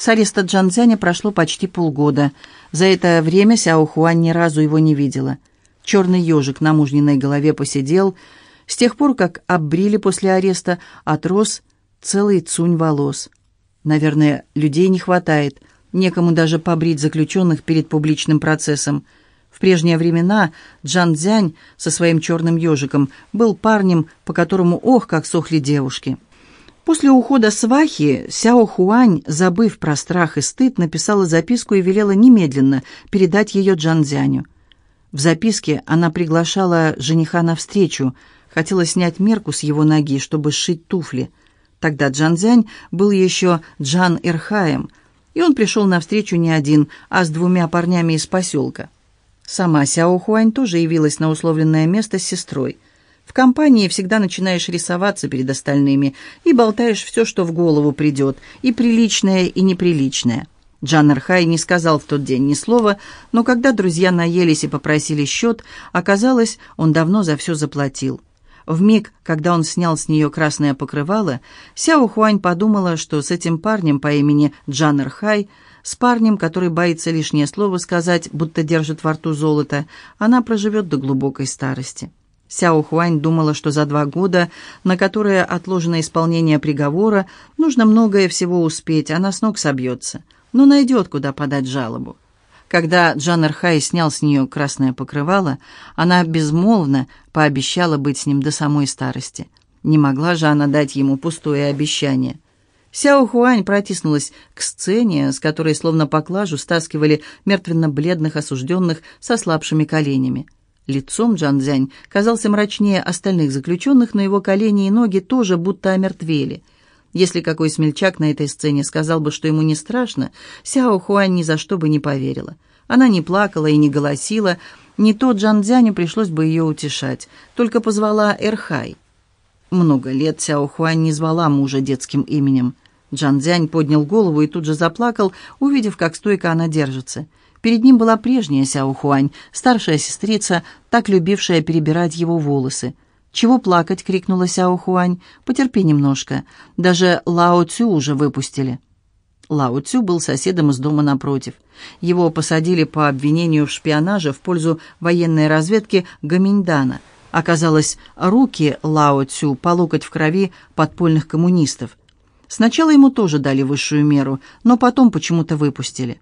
С ареста Джанцзяня прошло почти полгода. За это время Сяо Хуань ни разу его не видела. Черный ежик на мужниной голове посидел. С тех пор, как оббрили после ареста, отрос целый цунь волос. Наверное, людей не хватает. Некому даже побрить заключенных перед публичным процессом. В прежние времена Джан Цзянь со своим черным ежиком был парнем, по которому ох, как сохли девушки. После ухода свахи Сяо Хуань, забыв про страх и стыд, написала записку и велела немедленно передать ее Джанзяню. В записке она приглашала жениха на встречу, хотела снять мерку с его ноги, чтобы сшить туфли. Тогда Джанзянь был еще Джан Ирхаем, и он пришел на встречу не один, а с двумя парнями из поселка. Сама Сяо Хуань тоже явилась на условленное место с сестрой – в компании всегда начинаешь рисоваться перед остальными и болтаешь все, что в голову придет, и приличное, и неприличное. Джан Архай не сказал в тот день ни слова, но когда друзья наелись и попросили счет, оказалось, он давно за все заплатил. В миг, когда он снял с нее красное покрывало, Сяо Хуань подумала, что с этим парнем по имени Джан Архай, с парнем, который боится лишнее слово сказать, будто держит во рту золото, она проживет до глубокой старости. Сяо Хуань думала, что за два года, на которые отложено исполнение приговора, нужно многое всего успеть, она с ног собьется, но найдет, куда подать жалобу. Когда Джан Эрхай снял с нее красное покрывало, она безмолвно пообещала быть с ним до самой старости. Не могла же она дать ему пустое обещание. Сяо Хуань протиснулась к сцене, с которой словно поклажу стаскивали мертвенно-бледных осужденных со слабшими коленями. Лицом Джан Цзянь казался мрачнее остальных заключенных, но его колени и ноги тоже будто омертвели. Если какой смельчак на этой сцене сказал бы, что ему не страшно, Сяо Хуань ни за что бы не поверила. Она не плакала и не голосила, не то Джан Цзяню пришлось бы ее утешать, только позвала Эрхай. Много лет Сяо Хуань не звала мужа детским именем. Джан Цзянь поднял голову и тут же заплакал, увидев, как стойко она держится – Перед ним была прежняя Сяо Хуань, старшая сестрица, так любившая перебирать его волосы. «Чего плакать?» — крикнула Сяо Хуань. «Потерпи немножко. Даже Лао Цю уже выпустили». Лао Цю был соседом из дома напротив. Его посадили по обвинению в шпионаже в пользу военной разведки Гаминьдана. Оказалось, руки Лао Цю по локоть в крови подпольных коммунистов. Сначала ему тоже дали высшую меру, но потом почему-то выпустили.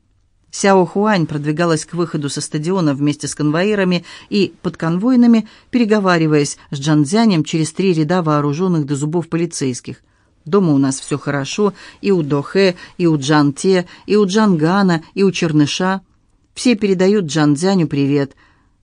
Сяо Хуань продвигалась к выходу со стадиона вместе с конвоирами и подконвойными, переговариваясь с Джанзянем через три ряда вооруженных до зубов полицейских. Дома у нас все хорошо, и у Дохе, и у Джанте, и у Джангана, и у Черныша. Все передают Джанзяню привет.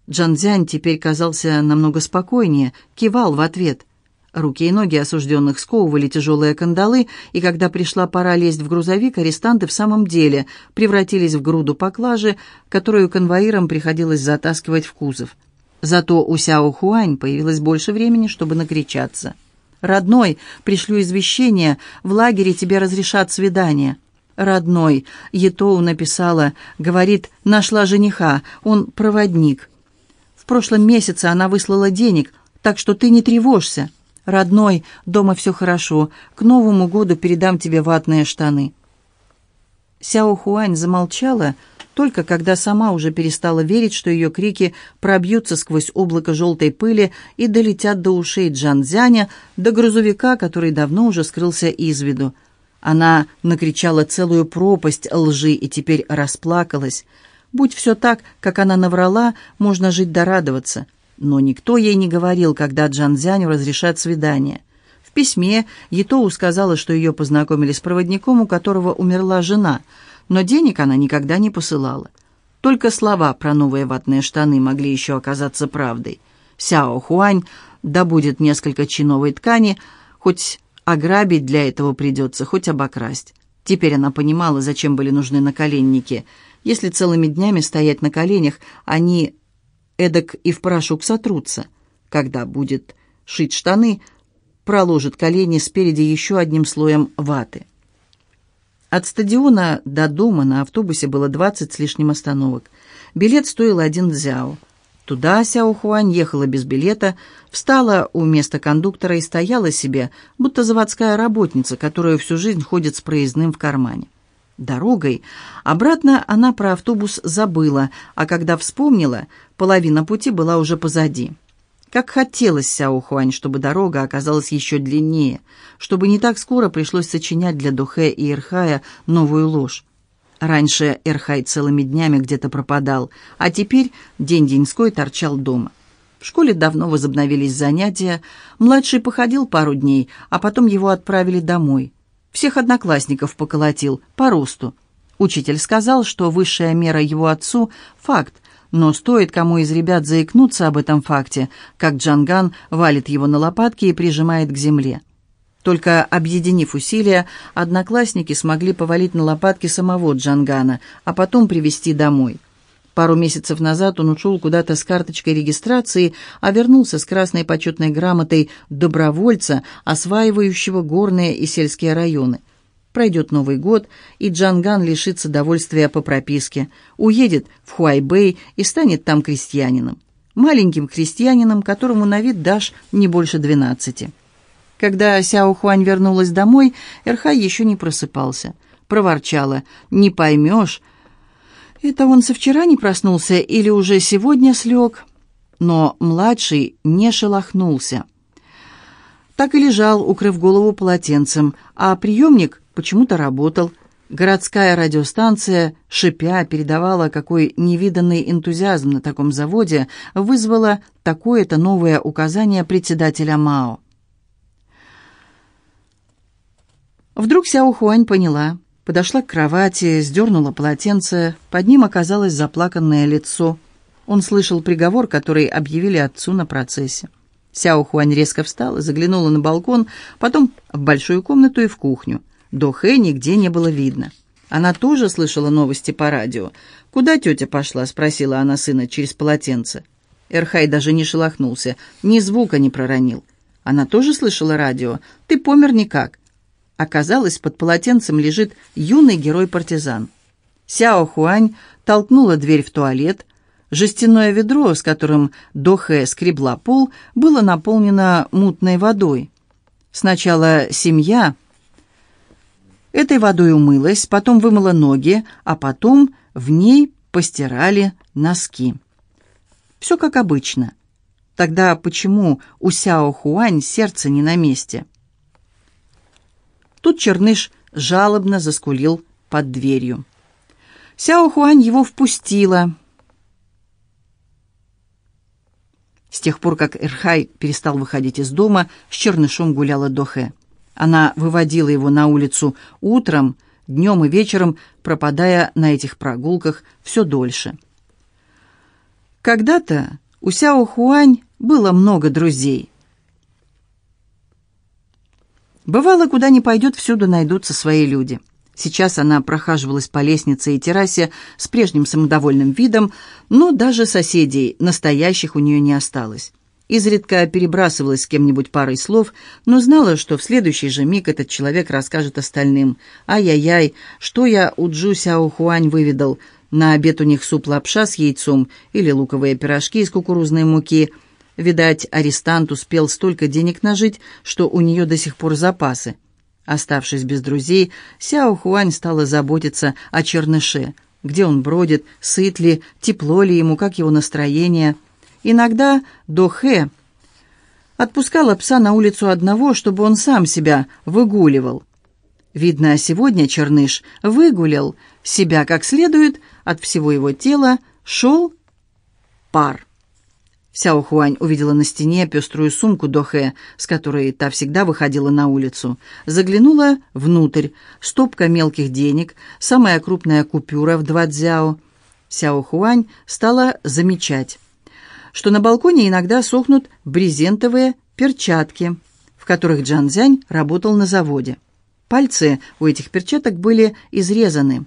Джанзянь теперь казался намного спокойнее, кивал в ответ – Руки и ноги осужденных сковывали тяжелые кандалы, и когда пришла пора лезть в грузовик, арестанты в самом деле превратились в груду поклажи, которую конвоирам приходилось затаскивать в кузов. Зато у Сяо Хуань появилось больше времени, чтобы накричаться. «Родной, пришлю извещение, в лагере тебе разрешат свидание». «Родной», — Етоу написала, говорит, нашла жениха, он проводник. В прошлом месяце она выслала денег, так что ты не тревожься. «Родной, дома все хорошо. К Новому году передам тебе ватные штаны». Сяо Хуань замолчала, только когда сама уже перестала верить, что ее крики пробьются сквозь облако желтой пыли и долетят до ушей Джанзяня, до грузовика, который давно уже скрылся из виду. Она накричала целую пропасть лжи и теперь расплакалась. Будь все так, как она наврала, можно жить да радоваться. Но никто ей не говорил, когда Джанзяню разрешат свидание. В письме Етоу сказала, что ее познакомили с проводником, у которого умерла жена, но денег она никогда не посылала. Только слова про новые ватные штаны могли еще оказаться правдой. Сяо Хуань добудет несколько чиновой ткани, хоть ограбить для этого придется, хоть обокрасть. Теперь она понимала, зачем были нужны наколенники. Если целыми днями стоять на коленях, они эдак и в порошок сотрутся. Когда будет шить штаны, проложит колени спереди еще одним слоем ваты. От стадиона до дома на автобусе было двадцать с лишним остановок. Билет стоил один дзяо. Туда Сяо Хуань ехала без билета, встала у места кондуктора и стояла себе, будто заводская работница, которая всю жизнь ходит с проездным в кармане. Дорогой. Обратно она про автобус забыла, а когда вспомнила, половина пути была уже позади. Как хотелось Сяо Хуань, чтобы дорога оказалась еще длиннее, чтобы не так скоро пришлось сочинять для Духе и Ирхая новую ложь. Раньше Эрхай целыми днями где-то пропадал, а теперь день-деньской торчал дома. В школе давно возобновились занятия. Младший походил пару дней, а потом его отправили домой. Всех одноклассников поколотил, по росту. Учитель сказал, что высшая мера его отцу – факт, но стоит кому из ребят заикнуться об этом факте, как Джанган валит его на лопатки и прижимает к земле. Только объединив усилия, одноклассники смогли повалить на лопатки самого Джангана, а потом привести домой. Пару месяцев назад он ушел куда-то с карточкой регистрации, а вернулся с красной почетной грамотой добровольца, осваивающего горные и сельские районы. Пройдет Новый год, и Джанган лишится довольствия по прописке, уедет в Хуайбэй и станет там крестьянином. Маленьким крестьянином, которому на вид дашь не больше двенадцати. Когда Сяо Хуань вернулась домой, Эрхай еще не просыпался. Проворчала «Не поймешь, это он со вчера не проснулся или уже сегодня слег? Но младший не шелохнулся. Так и лежал, укрыв голову полотенцем, а приемник почему-то работал. Городская радиостанция, шипя, передавала, какой невиданный энтузиазм на таком заводе вызвало такое-то новое указание председателя МАО. Вдруг Сяо Хуань поняла, Подошла к кровати, сдернула полотенце. Под ним оказалось заплаканное лицо. Он слышал приговор, который объявили отцу на процессе. Сяо Хуань резко встала, заглянула на балкон, потом в большую комнату и в кухню. До Хэ нигде не было видно. Она тоже слышала новости по радио. «Куда тетя пошла?» — спросила она сына через полотенце. Эрхай даже не шелохнулся, ни звука не проронил. Она тоже слышала радио. «Ты помер никак. Оказалось, под полотенцем лежит юный герой-партизан. Сяо Хуань толкнула дверь в туалет. Жестяное ведро, с которым Дохэ скребла пол, было наполнено мутной водой. Сначала семья этой водой умылась, потом вымыла ноги, а потом в ней постирали носки. Все как обычно. Тогда почему у Сяо Хуань сердце не на месте? Тут Черныш жалобно заскулил под дверью. Сяо Хуань его впустила. С тех пор, как Эрхай перестал выходить из дома, с Чернышом гуляла Дохе. Она выводила его на улицу утром, днем и вечером, пропадая на этих прогулках все дольше. Когда-то у Сяо Хуань было много друзей – Бывало, куда ни пойдет, всюду найдутся свои люди. Сейчас она прохаживалась по лестнице и террасе с прежним самодовольным видом, но даже соседей, настоящих, у нее не осталось. Изредка перебрасывалась с кем-нибудь парой слов, но знала, что в следующий же миг этот человек расскажет остальным. «Ай-яй-яй, что я у Джу Сяо Хуань выведал? На обед у них суп-лапша с яйцом или луковые пирожки из кукурузной муки – Видать, арестант успел столько денег нажить, что у нее до сих пор запасы. Оставшись без друзей, Сяо Хуань стала заботиться о черныше. Где он бродит, сыт ли, тепло ли ему, как его настроение. Иногда До Хэ отпускала пса на улицу одного, чтобы он сам себя выгуливал. Видно, сегодня черныш выгулял себя как следует, от всего его тела шел пар. Сяо Хуань увидела на стене пеструю сумку Дохэ, с которой та всегда выходила на улицу. Заглянула внутрь. Стопка мелких денег, самая крупная купюра в два дзяо. Сяо Хуань стала замечать, что на балконе иногда сохнут брезентовые перчатки, в которых Джан Цзянь работал на заводе. Пальцы у этих перчаток были изрезаны.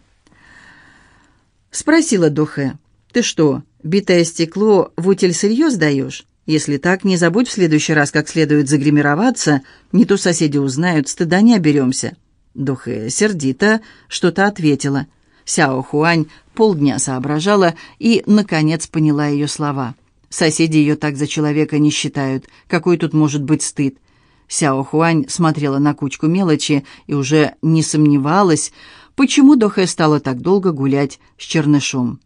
Спросила Дохэ, «Ты что, Битое стекло в утиль сырье сдаешь? Если так, не забудь в следующий раз как следует загримироваться, не то соседи узнают, стыда не оберемся». Духе сердито что-то ответила. Сяо Хуань полдня соображала и, наконец, поняла ее слова. Соседи ее так за человека не считают. Какой тут может быть стыд? Сяо Хуань смотрела на кучку мелочи и уже не сомневалась, почему Дохе стала так долго гулять с Чернышом.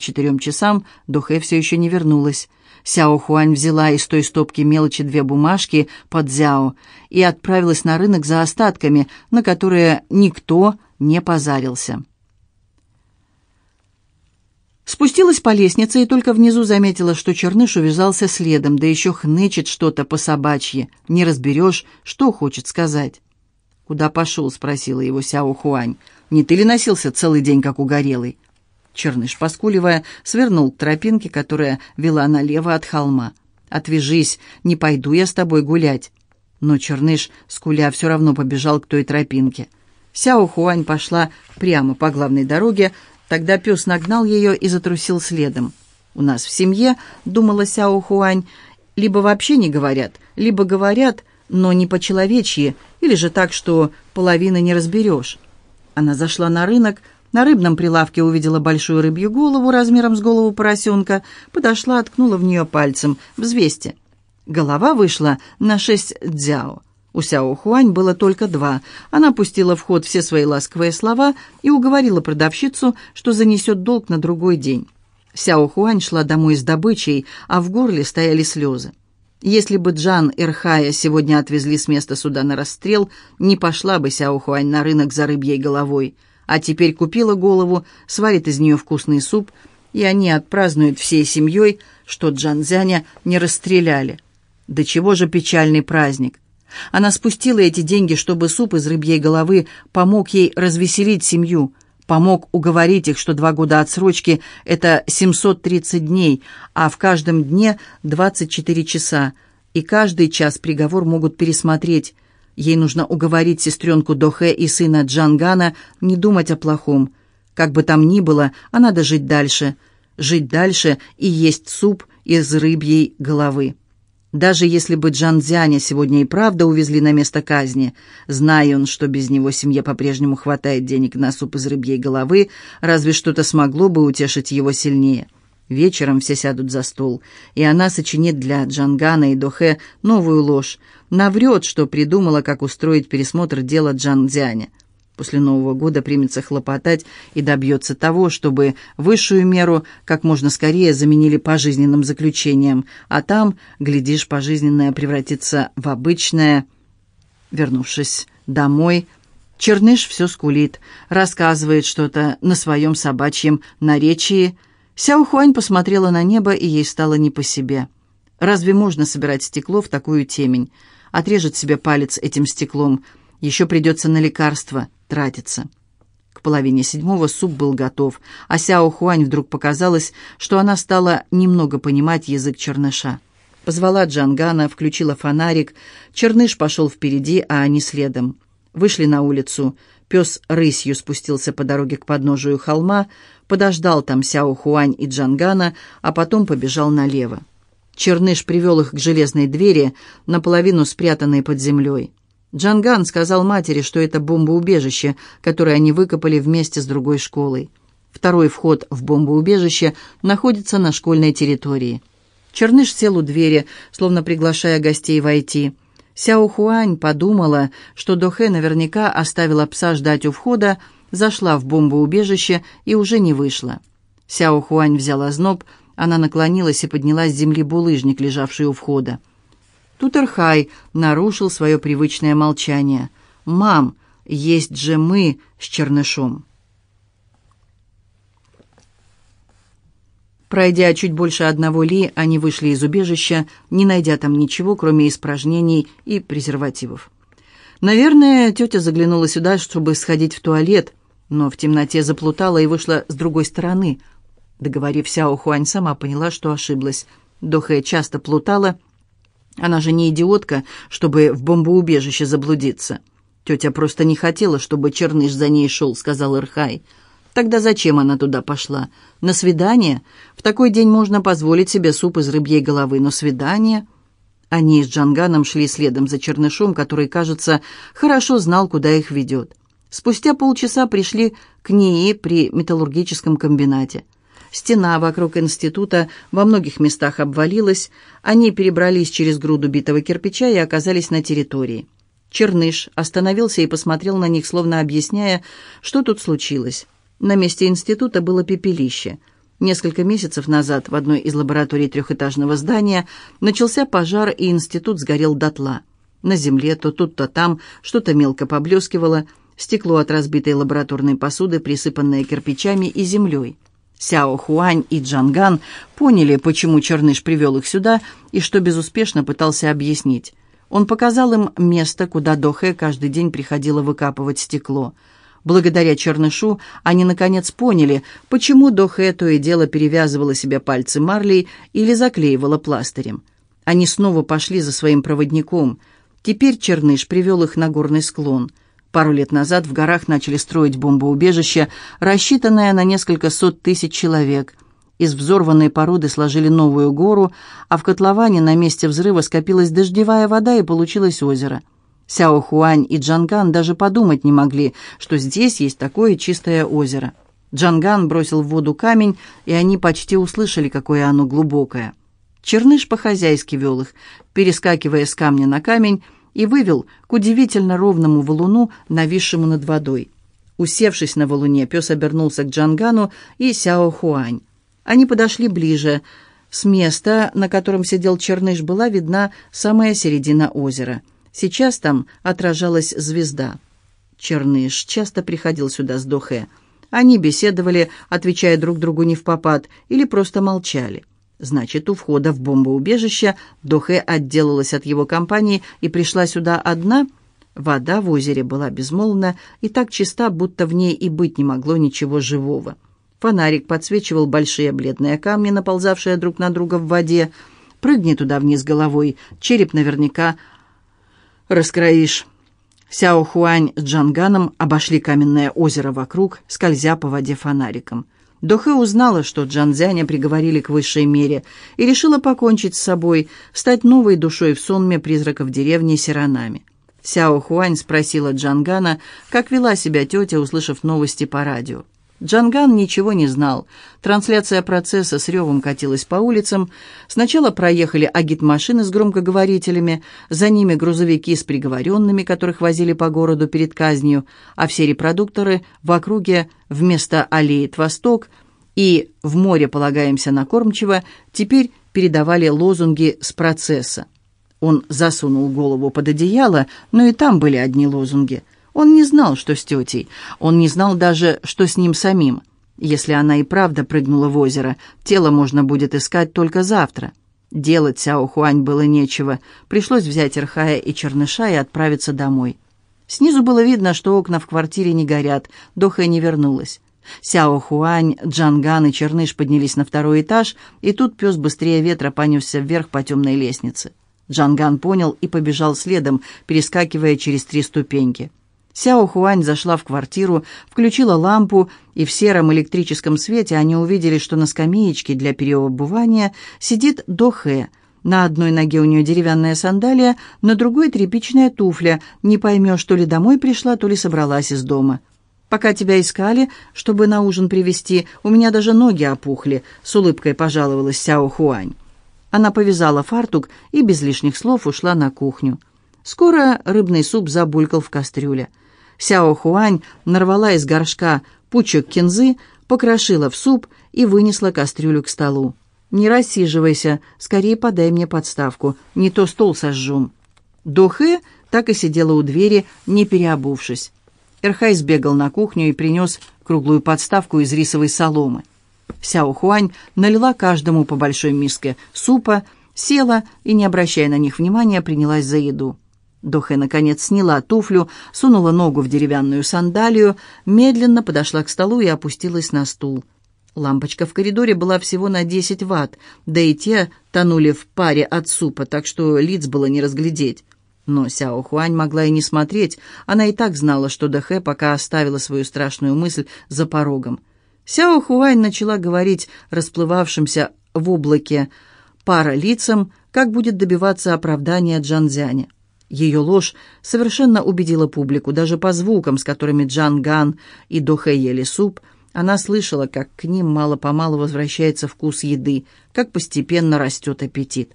Четырем часам Дохе все еще не вернулась. Сяо Хуань взяла из той стопки мелочи две бумажки под зяо и отправилась на рынок за остатками, на которые никто не позарился. Спустилась по лестнице и только внизу заметила, что Черныш увязался следом, да еще хнычет что-то по собачье. Не разберешь, что хочет сказать. «Куда пошел?» — спросила его Сяо Хуань. «Не ты ли носился целый день, как угорелый?» Черныш, поскуливая, свернул к тропинке, которая вела налево от холма. «Отвяжись, не пойду я с тобой гулять». Но Черныш, скуля, все равно побежал к той тропинке. Сяо Хуань пошла прямо по главной дороге, тогда пес нагнал ее и затрусил следом. «У нас в семье, — думала Сяо Хуань, — либо вообще не говорят, либо говорят, но не по-человечьи, или же так, что половины не разберешь». Она зашла на рынок, — на рыбном прилавке увидела большую рыбью голову размером с голову поросенка, подошла, откнула в нее пальцем. «Взвесьте». Голова вышла на шесть дзяо. У Сяо Хуань было только два. Она пустила в ход все свои ласковые слова и уговорила продавщицу, что занесет долг на другой день. Сяо Хуань шла домой с добычей, а в горле стояли слезы. Если бы Джан и Рхая сегодня отвезли с места суда на расстрел, не пошла бы Сяо Хуань на рынок за рыбьей головой а теперь купила голову, сварит из нее вкусный суп, и они отпразднуют всей семьей, что Джанзяня не расстреляли. Да чего же печальный праздник! Она спустила эти деньги, чтобы суп из рыбьей головы помог ей развеселить семью, помог уговорить их, что два года отсрочки – это 730 дней, а в каждом дне 24 часа, и каждый час приговор могут пересмотреть – Ей нужно уговорить сестренку Дохе и сына Джангана не думать о плохом. Как бы там ни было, а надо жить дальше. Жить дальше и есть суп из рыбьей головы. Даже если бы Джанзяня сегодня и правда увезли на место казни, зная он, что без него семье по-прежнему хватает денег на суп из рыбьей головы, разве что-то смогло бы утешить его сильнее. Вечером все сядут за стол, и она сочинит для Джангана и Дохе новую ложь, наврет, что придумала, как устроить пересмотр дела Джанзяня. После Нового года примется хлопотать и добьется того, чтобы высшую меру как можно скорее заменили пожизненным заключением, а там, глядишь, пожизненное превратится в обычное. Вернувшись домой, Черныш все скулит, рассказывает что-то на своем собачьем наречии – Сяо Хуань посмотрела на небо, и ей стало не по себе. Разве можно собирать стекло в такую темень? Отрежет себе палец этим стеклом. Еще придется на лекарства тратиться. К половине седьмого суп был готов, а Сяо Хуань вдруг показалось, что она стала немного понимать язык черныша. Позвала Джангана, включила фонарик. Черныш пошел впереди, а они следом. Вышли на улицу. Пес рысью спустился по дороге к подножию холма, подождал там Сяо Хуань и Джангана, а потом побежал налево. Черныш привел их к железной двери, наполовину спрятанной под землей. Джанган сказал матери, что это бомбоубежище, которое они выкопали вместе с другой школой. Второй вход в бомбоубежище находится на школьной территории. Черныш сел у двери, словно приглашая гостей войти. Сяо Хуань подумала, что Дохэ наверняка оставила пса ждать у входа, зашла в бомбоубежище и уже не вышла. Сяо Хуань взяла зноб, она наклонилась и подняла с земли булыжник, лежавший у входа. Тут Эрхай нарушил свое привычное молчание. «Мам, есть же мы с чернышом». Пройдя чуть больше одного ли, они вышли из убежища, не найдя там ничего, кроме испражнений и презервативов. Наверное, тетя заглянула сюда, чтобы сходить в туалет, но в темноте заплутала и вышла с другой стороны. Договорив Сяо Хуань сама поняла, что ошиблась. Дохэ часто плутала. Она же не идиотка, чтобы в бомбоубежище заблудиться. Тетя просто не хотела, чтобы Черныш за ней шел, сказал Ирхай. Тогда зачем она туда пошла? На свидание? В такой день можно позволить себе суп из рыбьей головы, но свидание... Они с Джанганом шли следом за Чернышом, который, кажется, хорошо знал, куда их ведет. Спустя полчаса пришли к НИИ при металлургическом комбинате. Стена вокруг института во многих местах обвалилась, они перебрались через груду битого кирпича и оказались на территории. Черныш остановился и посмотрел на них, словно объясняя, что тут случилось. На месте института было пепелище. Несколько месяцев назад в одной из лабораторий трехэтажного здания начался пожар, и институт сгорел дотла. На земле то тут, то там что-то мелко поблескивало, стекло от разбитой лабораторной посуды, присыпанное кирпичами и землей. Сяо Хуань и Джанган поняли, почему Черныш привел их сюда и что безуспешно пытался объяснить. Он показал им место, куда Дохэ каждый день приходила выкапывать стекло. Благодаря Чернышу они, наконец, поняли, почему Дохэ то и дело перевязывала себе пальцы марлей или заклеивала пластырем. Они снова пошли за своим проводником. Теперь Черныш привел их на горный склон – Пару лет назад в горах начали строить бомбоубежище, рассчитанное на несколько сот тысяч человек. Из взорванной породы сложили новую гору, а в котловане на месте взрыва скопилась дождевая вода и получилось озеро. Сяо Хуань и Джанган даже подумать не могли, что здесь есть такое чистое озеро. Джанган бросил в воду камень, и они почти услышали, какое оно глубокое. Черныш по-хозяйски вел их, перескакивая с камня на камень, и вывел к удивительно ровному валуну, нависшему над водой. Усевшись на валуне, пес обернулся к Джангану и Сяо Хуань. Они подошли ближе. С места, на котором сидел Черныш, была видна самая середина озера. Сейчас там отражалась звезда. Черныш часто приходил сюда с Дохе. Они беседовали, отвечая друг другу не в попад, или просто молчали. Значит, у входа в бомбоубежище Дохе отделалась от его компании и пришла сюда одна. Вода в озере была безмолвна и так чиста, будто в ней и быть не могло ничего живого. Фонарик подсвечивал большие бледные камни, наползавшие друг на друга в воде. Прыгни туда вниз головой, череп наверняка раскроишь. Сяо Хуань с Джанганом обошли каменное озеро вокруг, скользя по воде фонариком. Дохэ узнала, что Джанзяня приговорили к высшей мере, и решила покончить с собой, стать новой душой в сонме призраков деревни Сиранами. Сяо Хуань спросила Джангана, как вела себя тетя, услышав новости по радио. Джанган ничего не знал. Трансляция процесса с ревом катилась по улицам. Сначала проехали агитмашины с громкоговорителями, за ними грузовики с приговоренными, которых возили по городу перед казнью, а все репродукторы в округе вместо «Аллеет Восток» и «В море полагаемся на кормчиво» теперь передавали лозунги с процесса. Он засунул голову под одеяло, но и там были одни лозунги – он не знал, что с тетей. Он не знал даже, что с ним самим. Если она и правда прыгнула в озеро, тело можно будет искать только завтра. Делать Сяо Хуань было нечего. Пришлось взять Ирхая и Черныша и отправиться домой. Снизу было видно, что окна в квартире не горят. Доха не вернулась. Сяо Хуань, Джанган и Черныш поднялись на второй этаж, и тут пес быстрее ветра понесся вверх по темной лестнице. Джанган понял и побежал следом, перескакивая через три ступеньки. Сяо Хуань зашла в квартиру, включила лампу, и в сером электрическом свете они увидели, что на скамеечке для переобувания сидит Дохэ. На одной ноге у нее деревянная сандалия, на другой тряпичная туфля. Не поймешь, то ли домой пришла, то ли собралась из дома. «Пока тебя искали, чтобы на ужин привезти, у меня даже ноги опухли», — с улыбкой пожаловалась Сяо Хуань. Она повязала фартук и без лишних слов ушла на кухню. Скоро рыбный суп забулькал в кастрюле. Сяо Хуань нарвала из горшка пучек кинзы, покрошила в суп и вынесла кастрюлю к столу. «Не рассиживайся, скорее подай мне подставку, не то стол сожжем». Дохэ так и сидела у двери, не переобувшись. Эрхай сбегал на кухню и принес круглую подставку из рисовой соломы. Сяо Хуань налила каждому по большой миске супа, села и, не обращая на них внимания, принялась за еду. Дохэ, наконец, сняла туфлю, сунула ногу в деревянную сандалию, медленно подошла к столу и опустилась на стул. Лампочка в коридоре была всего на 10 ватт, да и те тонули в паре от супа, так что лиц было не разглядеть. Но Сяо Хуань могла и не смотреть, она и так знала, что Дахэ пока оставила свою страшную мысль за порогом. Сяо Хуань начала говорить расплывавшимся в облаке пара лицам, как будет добиваться оправдания Джанзяня. Ее ложь совершенно убедила публику, даже по звукам, с которыми Джан Ган и Дохэ ели суп, она слышала, как к ним мало-помалу возвращается вкус еды, как постепенно растет аппетит.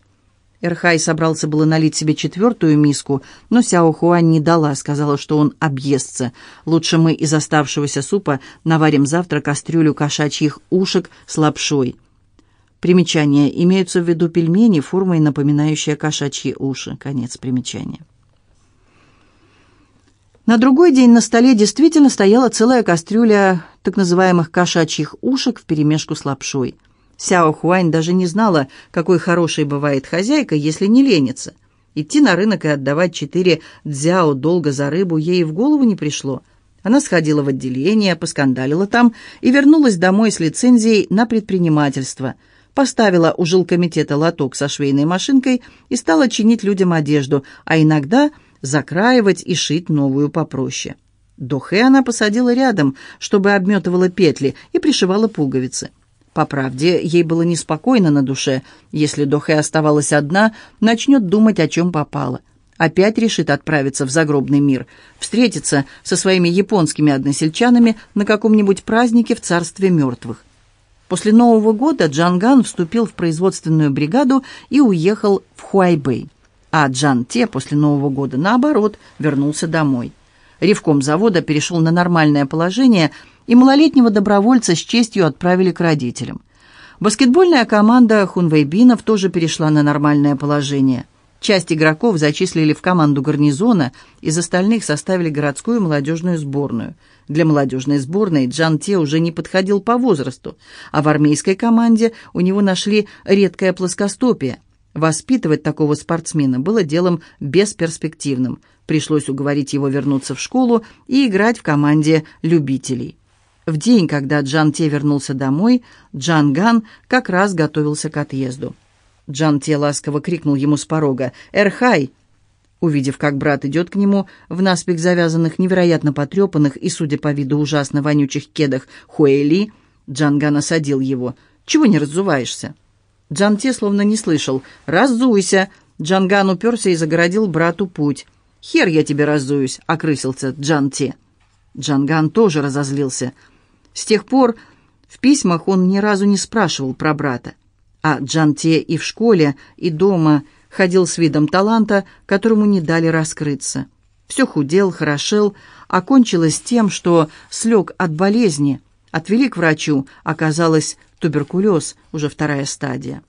Эрхай собрался было налить себе четвертую миску, но Сяо Хуань не дала, сказала, что он объестся. Лучше мы из оставшегося супа наварим завтра кастрюлю кошачьих ушек с лапшой. Примечание. Имеются в виду пельмени, формой напоминающие кошачьи уши. Конец примечания. На другой день на столе действительно стояла целая кастрюля так называемых кошачьих ушек вперемешку с лапшой. Сяо Хуань даже не знала, какой хорошей бывает хозяйка, если не ленится. Идти на рынок и отдавать четыре дзяо долго за рыбу ей в голову не пришло. Она сходила в отделение, поскандалила там и вернулась домой с лицензией на предпринимательство. Поставила у жилкомитета лоток со швейной машинкой и стала чинить людям одежду, а иногда – закраивать и шить новую попроще. Дохе она посадила рядом, чтобы обметывала петли и пришивала пуговицы. По правде, ей было неспокойно на душе. Если Дохе оставалась одна, начнет думать, о чем попало. Опять решит отправиться в загробный мир, встретиться со своими японскими односельчанами на каком-нибудь празднике в царстве мертвых. После Нового года Джанган вступил в производственную бригаду и уехал в Хуайбэй а Джан Те после Нового года, наоборот, вернулся домой. Ревком завода перешел на нормальное положение, и малолетнего добровольца с честью отправили к родителям. Баскетбольная команда Хунвейбинов тоже перешла на нормальное положение. Часть игроков зачислили в команду гарнизона, из остальных составили городскую молодежную сборную. Для молодежной сборной Джан Те уже не подходил по возрасту, а в армейской команде у него нашли редкое плоскостопие. Воспитывать такого спортсмена было делом бесперспективным. Пришлось уговорить его вернуться в школу и играть в команде любителей. В день, когда Джан Те вернулся домой, Джан Ган как раз готовился к отъезду. Джан Те ласково крикнул ему с порога «Эрхай!». Увидев, как брат идет к нему, в наспех завязанных, невероятно потрепанных и, судя по виду, ужасно вонючих кедах Хуэли, Джанган осадил его. «Чего не раззуваешься?» Джанте словно не слышал. «Разуйся!» Джанган уперся и загородил брату путь. «Хер я тебе разуюсь!» — окрысился Джанте. Джанган тоже разозлился. С тех пор в письмах он ни разу не спрашивал про брата. А Джанте и в школе, и дома ходил с видом таланта, которому не дали раскрыться. Все худел, хорошел, окончилось тем, что слег от болезни. Отвели к врачу, оказалось туберкулез, уже вторая стадия.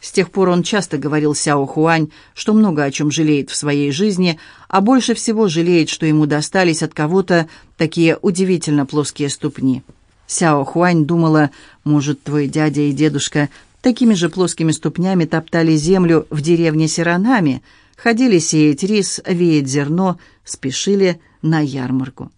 С тех пор он часто говорил Сяо Хуань, что много о чем жалеет в своей жизни, а больше всего жалеет, что ему достались от кого-то такие удивительно плоские ступни. Сяо Хуань думала, может, твой дядя и дедушка такими же плоскими ступнями топтали землю в деревне Сиранами, ходили сеять рис, веять зерно, спешили на ярмарку.